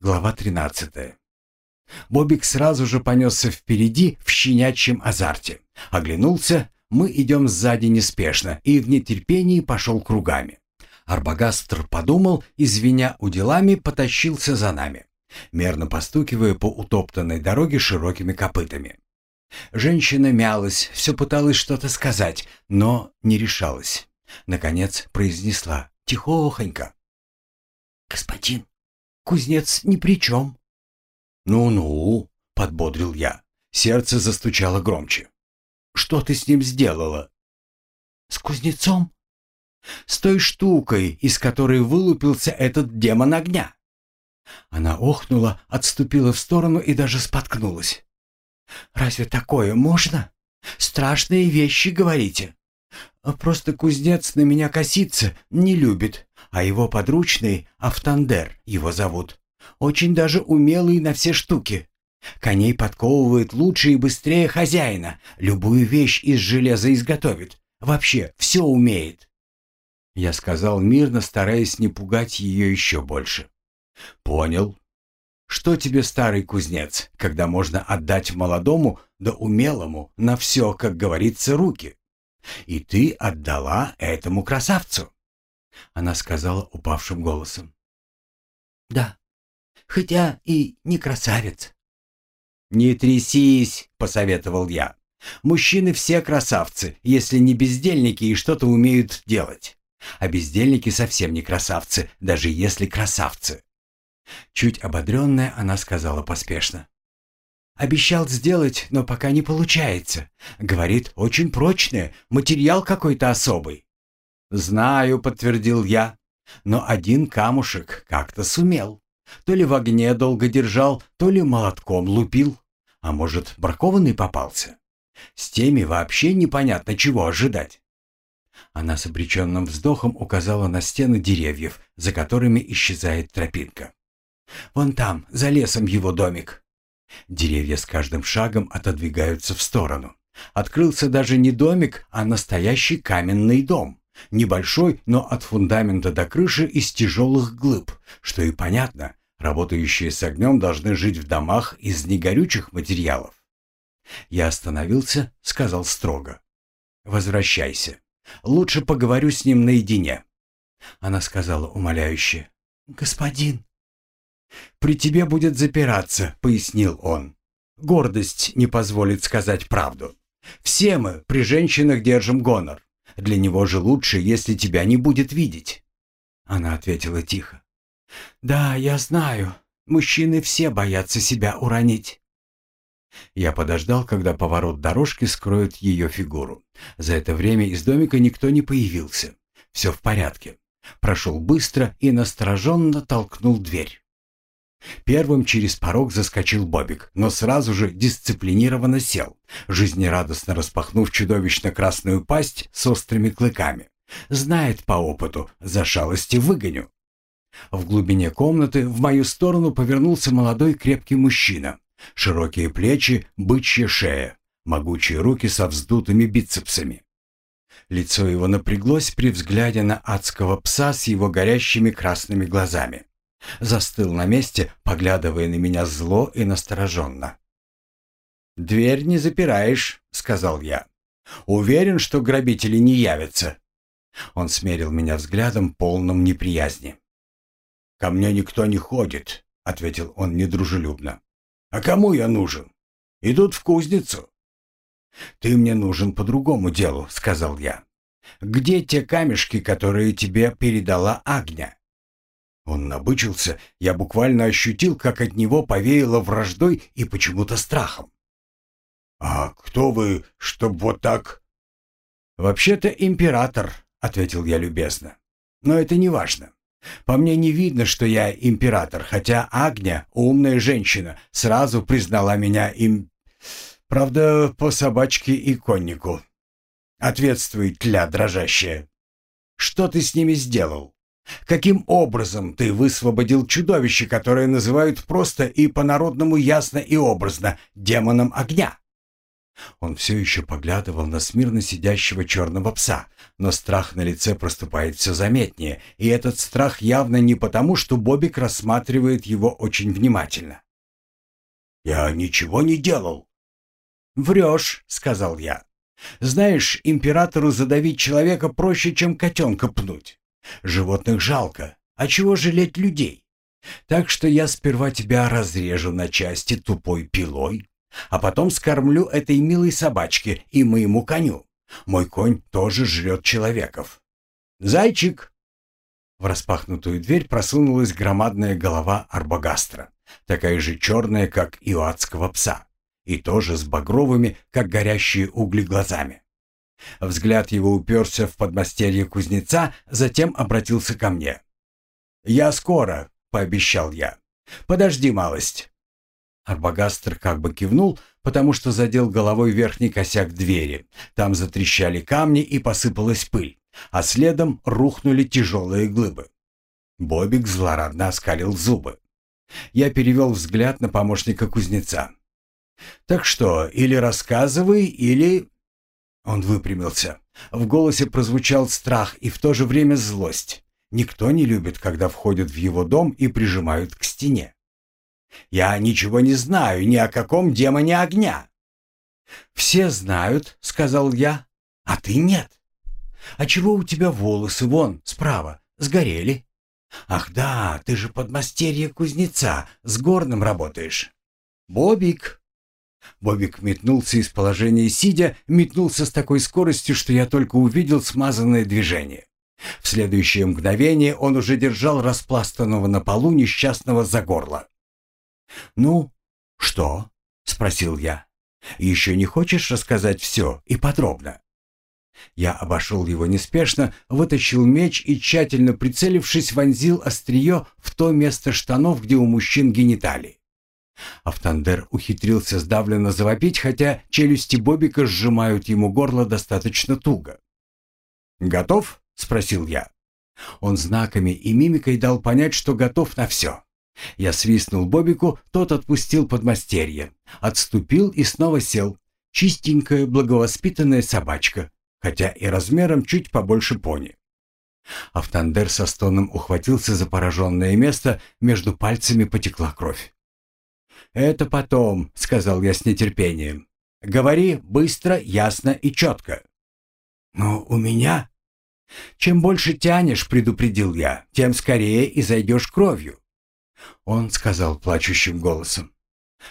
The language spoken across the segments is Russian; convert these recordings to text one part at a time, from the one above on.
Глава 13. Бобик сразу же понесся впереди в щенячьем азарте. Оглянулся, мы идем сзади неспешно, и в нетерпении пошел кругами. Арбагастр подумал и, звеня уделами, потащился за нами, мерно постукивая по утоптанной дороге широкими копытами. Женщина мялась, все пыталась что-то сказать, но не решалась. Наконец произнесла тихохонько. «Господин, кузнец ни при чем». «Ну-ну», — подбодрил я. Сердце застучало громче. «Что ты с ним сделала?» «С кузнецом?» «С той штукой, из которой вылупился этот демон огня». Она охнула, отступила в сторону и даже споткнулась. «Разве такое можно? Страшные вещи, говорите?» «Просто кузнец на меня косится, не любит, а его подручный — Автандер, его зовут. Очень даже умелый на все штуки. Коней подковывает лучше и быстрее хозяина, любую вещь из железа изготовит. Вообще все умеет». Я сказал мирно, стараясь не пугать ее еще больше. «Понял. Что тебе старый кузнец, когда можно отдать молодому да умелому на все, как говорится, руки? И ты отдала этому красавцу?» Она сказала упавшим голосом. «Да, хотя и не красавец». «Не трясись», — посоветовал я. «Мужчины все красавцы, если не бездельники и что-то умеют делать. А бездельники совсем не красавцы, даже если красавцы. Чуть ободренная, она сказала поспешно. «Обещал сделать, но пока не получается. Говорит, очень прочное, материал какой-то особый». «Знаю», — подтвердил я, — «но один камушек как-то сумел. То ли в огне долго держал, то ли молотком лупил. А может, бракованный попался? С теми вообще непонятно, чего ожидать». Она с обреченным вздохом указала на стены деревьев, за которыми исчезает тропинка. Вон там, за лесом его домик. Деревья с каждым шагом отодвигаются в сторону. Открылся даже не домик, а настоящий каменный дом. Небольшой, но от фундамента до крыши из тяжелых глыб, что и понятно, работающие с огнем должны жить в домах из негорючих материалов. Я остановился, сказал строго. «Возвращайся. Лучше поговорю с ним наедине». Она сказала умоляюще. «Господин, «При тебе будет запираться», — пояснил он. «Гордость не позволит сказать правду. Все мы при женщинах держим гонор. Для него же лучше, если тебя не будет видеть». Она ответила тихо. «Да, я знаю. Мужчины все боятся себя уронить». Я подождал, когда поворот дорожки скроет ее фигуру. За это время из домика никто не появился. Все в порядке. Прошел быстро и настороженно толкнул дверь. Первым через порог заскочил Бобик, но сразу же дисциплинированно сел, жизнерадостно распахнув чудовищно красную пасть с острыми клыками. Знает по опыту, за шалости выгоню. В глубине комнаты в мою сторону повернулся молодой крепкий мужчина. Широкие плечи, бычья шея, могучие руки со вздутыми бицепсами. Лицо его напряглось при взгляде на адского пса с его горящими красными глазами. Застыл на месте, поглядывая на меня зло и настороженно. «Дверь не запираешь», — сказал я. «Уверен, что грабители не явятся». Он смерил меня взглядом, полным неприязни. «Ко мне никто не ходит», — ответил он недружелюбно. «А кому я нужен? Идут в кузницу». «Ты мне нужен по другому делу», — сказал я. «Где те камешки, которые тебе передала Агня?» Он набычился, я буквально ощутил, как от него повеяло враждой и почему-то страхом. «А кто вы, чтоб вот так?» «Вообще-то император», — ответил я любезно. «Но это не важно. По мне не видно, что я император, хотя Агня, умная женщина, сразу признала меня им... Правда, по собачке и коннику. Ответствуй, тля дрожащая. Что ты с ними сделал?» Каким образом ты высвободил чудовище, которое называют просто и по-народному ясно и образно демоном огня? Он все еще поглядывал на смирно сидящего черного пса, но страх на лице проступает все заметнее, и этот страх явно не потому, что Бобик рассматривает его очень внимательно. «Я ничего не делал». «Врешь», — сказал я. «Знаешь, императору задавить человека проще, чем котенка пнуть. Животных жалко, а чего жалеть людей? Так что я сперва тебя разрежу на части тупой пилой, а потом скормлю этой милой собачке и моему коню. Мой конь тоже жрет человеков. Зайчик!» В распахнутую дверь просунулась громадная голова арбагастра, такая же черная, как и у адского пса, и тоже с багровыми, как горящие угли, глазами. Взгляд его уперся в подмастерье кузнеца, затем обратился ко мне. «Я скоро», — пообещал я. «Подожди малость». Арбагастр как бы кивнул, потому что задел головой верхний косяк двери. Там затрещали камни и посыпалась пыль, а следом рухнули тяжелые глыбы. Бобик злорадно оскалил зубы. Я перевел взгляд на помощника кузнеца. «Так что, или рассказывай, или...» Он выпрямился. В голосе прозвучал страх и в то же время злость. Никто не любит, когда входят в его дом и прижимают к стене. Я ничего не знаю ни о каком демоне огня». «Все знают», — сказал я, — «а ты нет. А чего у тебя волосы вон, справа, сгорели?» «Ах да, ты же подмастерье кузнеца, с горным работаешь». «Бобик!» Бобик метнулся из положения сидя, метнулся с такой скоростью, что я только увидел смазанное движение. В следующее мгновение он уже держал распластанного на полу несчастного за горло. «Ну, что?» — спросил я. «Еще не хочешь рассказать все и подробно?» Я обошел его неспешно, вытащил меч и, тщательно прицелившись, вонзил острие в то место штанов, где у мужчин гениталии. Автандер ухитрился сдавленно завопить, хотя челюсти Бобика сжимают ему горло достаточно туго. «Готов?» — спросил я. Он знаками и мимикой дал понять, что готов на все. Я свистнул Бобику, тот отпустил подмастерье, отступил и снова сел. Чистенькая, благовоспитанная собачка, хотя и размером чуть побольше пони. Автандер со стоном ухватился за пораженное место, между пальцами потекла кровь. «Это потом», — сказал я с нетерпением. «Говори быстро, ясно и четко». «Но у меня...» «Чем больше тянешь, — предупредил я, — тем скорее и зайдешь кровью. Он сказал плачущим голосом.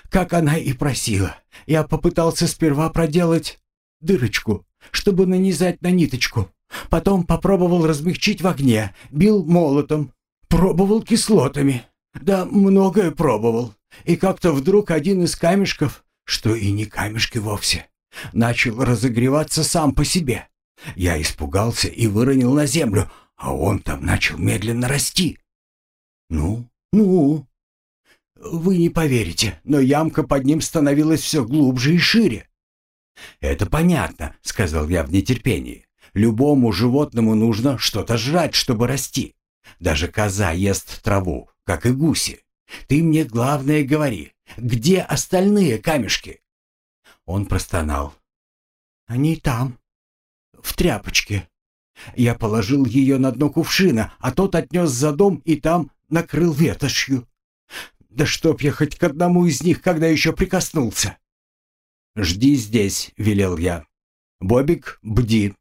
«Как она и просила. Я попытался сперва проделать дырочку, чтобы нанизать на ниточку. Потом попробовал размягчить в огне, бил молотом, пробовал кислотами. Да, многое пробовал. И как-то вдруг один из камешков, что и не камешки вовсе, начал разогреваться сам по себе. Я испугался и выронил на землю, а он там начал медленно расти. Ну, «Ну?» «Вы не поверите, но ямка под ним становилась все глубже и шире». «Это понятно», — сказал я в нетерпении. «Любому животному нужно что-то жрать, чтобы расти. Даже коза ест траву, как и гуси. Ты мне главное говори, где остальные камешки?» Он простонал. «Они там, в тряпочке». Я положил ее на дно кувшина, а тот отнес за дом и там накрыл ветошью. Да чтоб я хоть к одному из них, когда еще прикоснулся. «Жди здесь», — велел я. «Бобик, бди».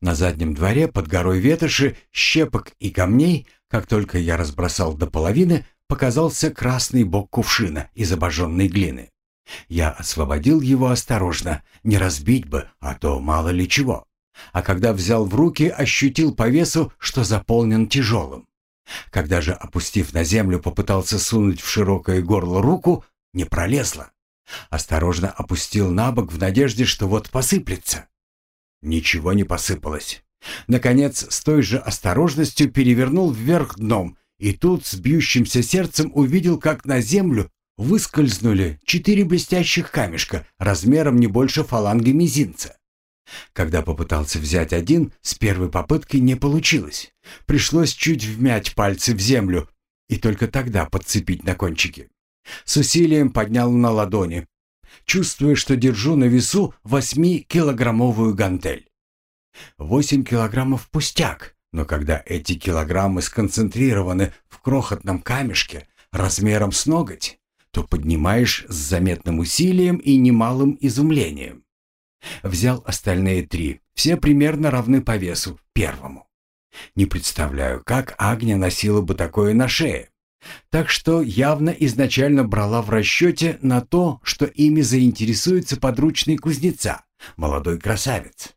На заднем дворе под горой ветоши, щепок и камней, как только я разбросал до половины, показался красный бок кувшина из обожженной глины. Я освободил его осторожно, не разбить бы, а то мало ли чего. А когда взял в руки, ощутил по весу, что заполнен тяжелым. Когда же, опустив на землю, попытался сунуть в широкое горло руку, не пролезла. Осторожно опустил на бок в надежде, что вот посыплется. Ничего не посыпалось. Наконец, с той же осторожностью перевернул вверх дном, и тут с бьющимся сердцем увидел, как на землю выскользнули четыре блестящих камешка размером не больше фаланги мизинца. Когда попытался взять один, с первой попытки не получилось. Пришлось чуть вмять пальцы в землю и только тогда подцепить на кончики. С усилием поднял на ладони. чувствуя, что держу на весу восьмикилограммовую гантель. Восемь килограммов пустяк, но когда эти килограммы сконцентрированы в крохотном камешке размером с ноготь, то поднимаешь с заметным усилием и немалым изумлением. Взял остальные три, все примерно равны по весу первому. Не представляю, как Агня носила бы такое на шее. Так что явно изначально брала в расчете на то, что ими заинтересуется подручный кузнеца, молодой красавец.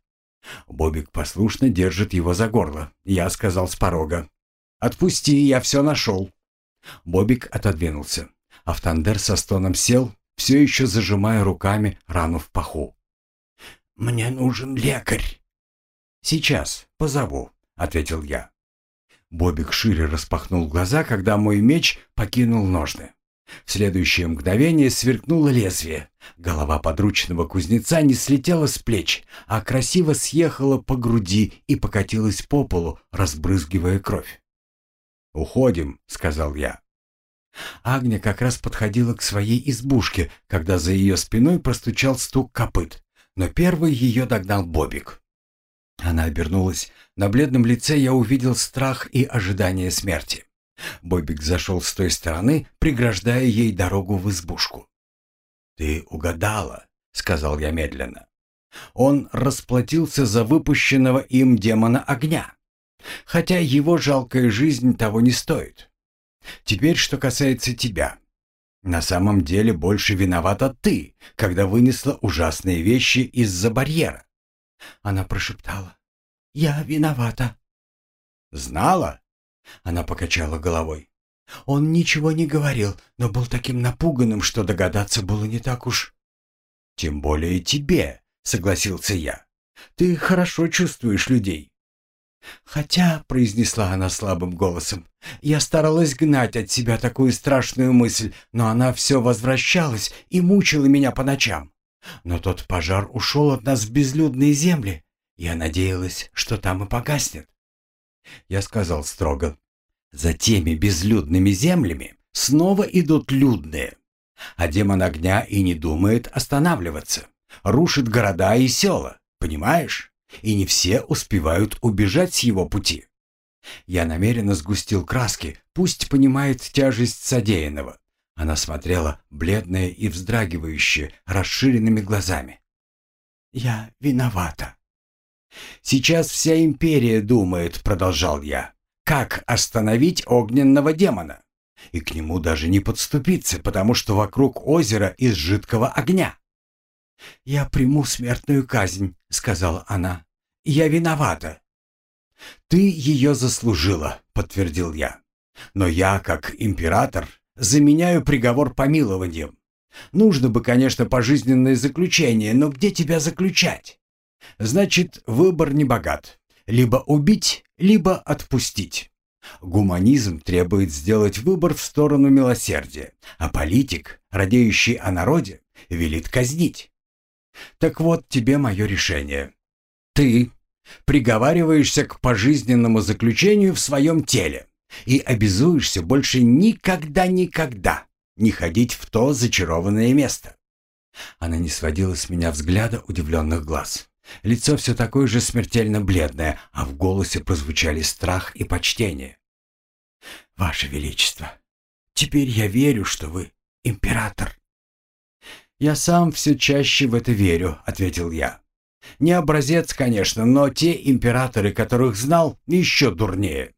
Бобик послушно держит его за горло. Я сказал с порога. «Отпусти, я все нашел». Бобик отодвинулся. Автандер со стоном сел, все еще зажимая руками рану в паху. «Мне нужен лекарь». «Сейчас, позову», — ответил я. Бобик шире распахнул глаза, когда мой меч покинул ножны. В следующее мгновение сверкнуло лезвие. Голова подручного кузнеца не слетела с плеч, а красиво съехала по груди и покатилась по полу, разбрызгивая кровь. «Уходим», — сказал я. Агня как раз подходила к своей избушке, когда за ее спиной простучал стук копыт, но первый ее догнал Бобик. Она обернулась. На бледном лице я увидел страх и ожидание смерти. Бобик зашел с той стороны, преграждая ей дорогу в избушку. «Ты угадала», — сказал я медленно. Он расплатился за выпущенного им демона огня, хотя его жалкая жизнь того не стоит. Теперь, что касается тебя. На самом деле больше виновата ты, когда вынесла ужасные вещи из-за барьера. Она прошептала. «Я виновата». «Знала?» Она покачала головой. Он ничего не говорил, но был таким напуганным, что догадаться было не так уж. «Тем более тебе», — согласился я. «Ты хорошо чувствуешь людей». «Хотя», — произнесла она слабым голосом, — «я старалась гнать от себя такую страшную мысль, но она все возвращалась и мучила меня по ночам. Но тот пожар ушел от нас в безлюдные земли. Я надеялась, что там и погаснет. Я сказал строго. За теми безлюдными землями снова идут людные. А демон огня и не думает останавливаться. Рушит города и села, понимаешь? И не все успевают убежать с его пути. Я намеренно сгустил краски, пусть понимает тяжесть содеянного. Она смотрела, бледная и вздрагивающая, расширенными глазами. «Я виновата», «Сейчас вся империя думает», — продолжал я, — «как остановить огненного демона? И к нему даже не подступиться, потому что вокруг озера из жидкого огня». «Я приму смертную казнь», — сказала она. «Я виновата». «Ты ее заслужила», — подтвердил я. «Но я, как император, заменяю приговор помилованием. Нужно бы, конечно, пожизненное заключение, но где тебя заключать? Значит, выбор не богат. Либо убить, либо отпустить. Гуманизм требует сделать выбор в сторону милосердия, а политик, радеющий о народе, велит казнить. Так вот тебе мое решение. Ты приговариваешься к пожизненному заключению в своем теле и обязуешься больше никогда-никогда не ходить в то зачарованное место. Она не сводила с меня взгляда удивленных глаз. Лицо все такое же смертельно бледное, а в голосе прозвучали страх и почтение. «Ваше Величество, теперь я верю, что вы император». «Я сам все чаще в это верю», — ответил я. «Не образец, конечно, но те императоры, которых знал, еще дурнее.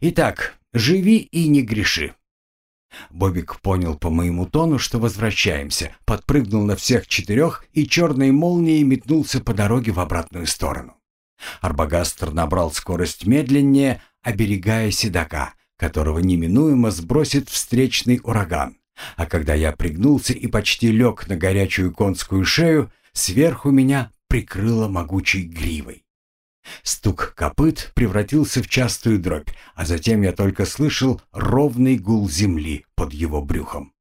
Итак, живи и не греши». Бобик понял по моему тону, что возвращаемся, подпрыгнул на всех четырех и черной молнией метнулся по дороге в обратную сторону. Арбагастр набрал скорость медленнее, оберегая седока, которого неминуемо сбросит встречный ураган. А когда я пригнулся и почти лег на горячую конскую шею, сверху меня прикрыло могучей гривой. Стук копыт превратился в частую дробь, а затем я только слышал ровный гул земли под его брюхом.